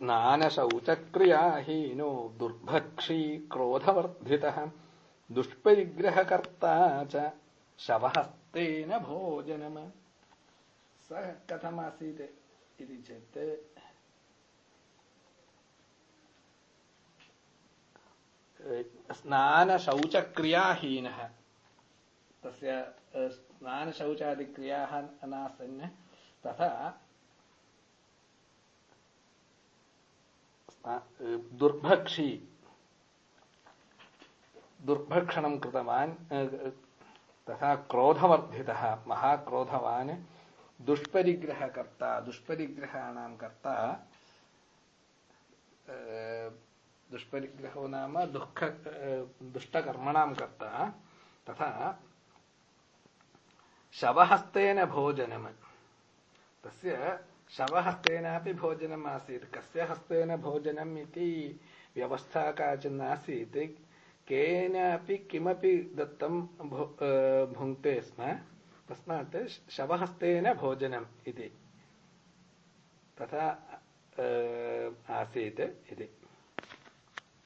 स्नानशौचक्रियाहीनो दुर्भक्षी क्रोधवर्धितः। दुष्परिग्रहकर्ता च शवहस्तेन भोजनम्। सः कथमासीत् इति चेत्। स्नानशौचक्रियाहीनः तस्य स्नानशौचादिक्रियाः नासन्। तथा दुर्भक्षी दुर्भक्षणं तथा क्रोधवर्धितः महाक्रोधवान् दुष्परिग्रहकर्ता दुष्परिग्रहाणां कर्ता दुष्परिग्रहो नाम दुःख दुष्टकर्मणां कर्ता तथा शवहस्तेन भोजनम् तस्य शवहस्तेनापि भोजनम् आसीत्। कस्य हस्तेन भोजनम् इति व्यवस्था काचित् नासीत्। केनापि किमपि दत्तं भुङ्क्ते स्म, तस्मात् शवहस्तेन भोजनम् इति तथा आसीत् इति।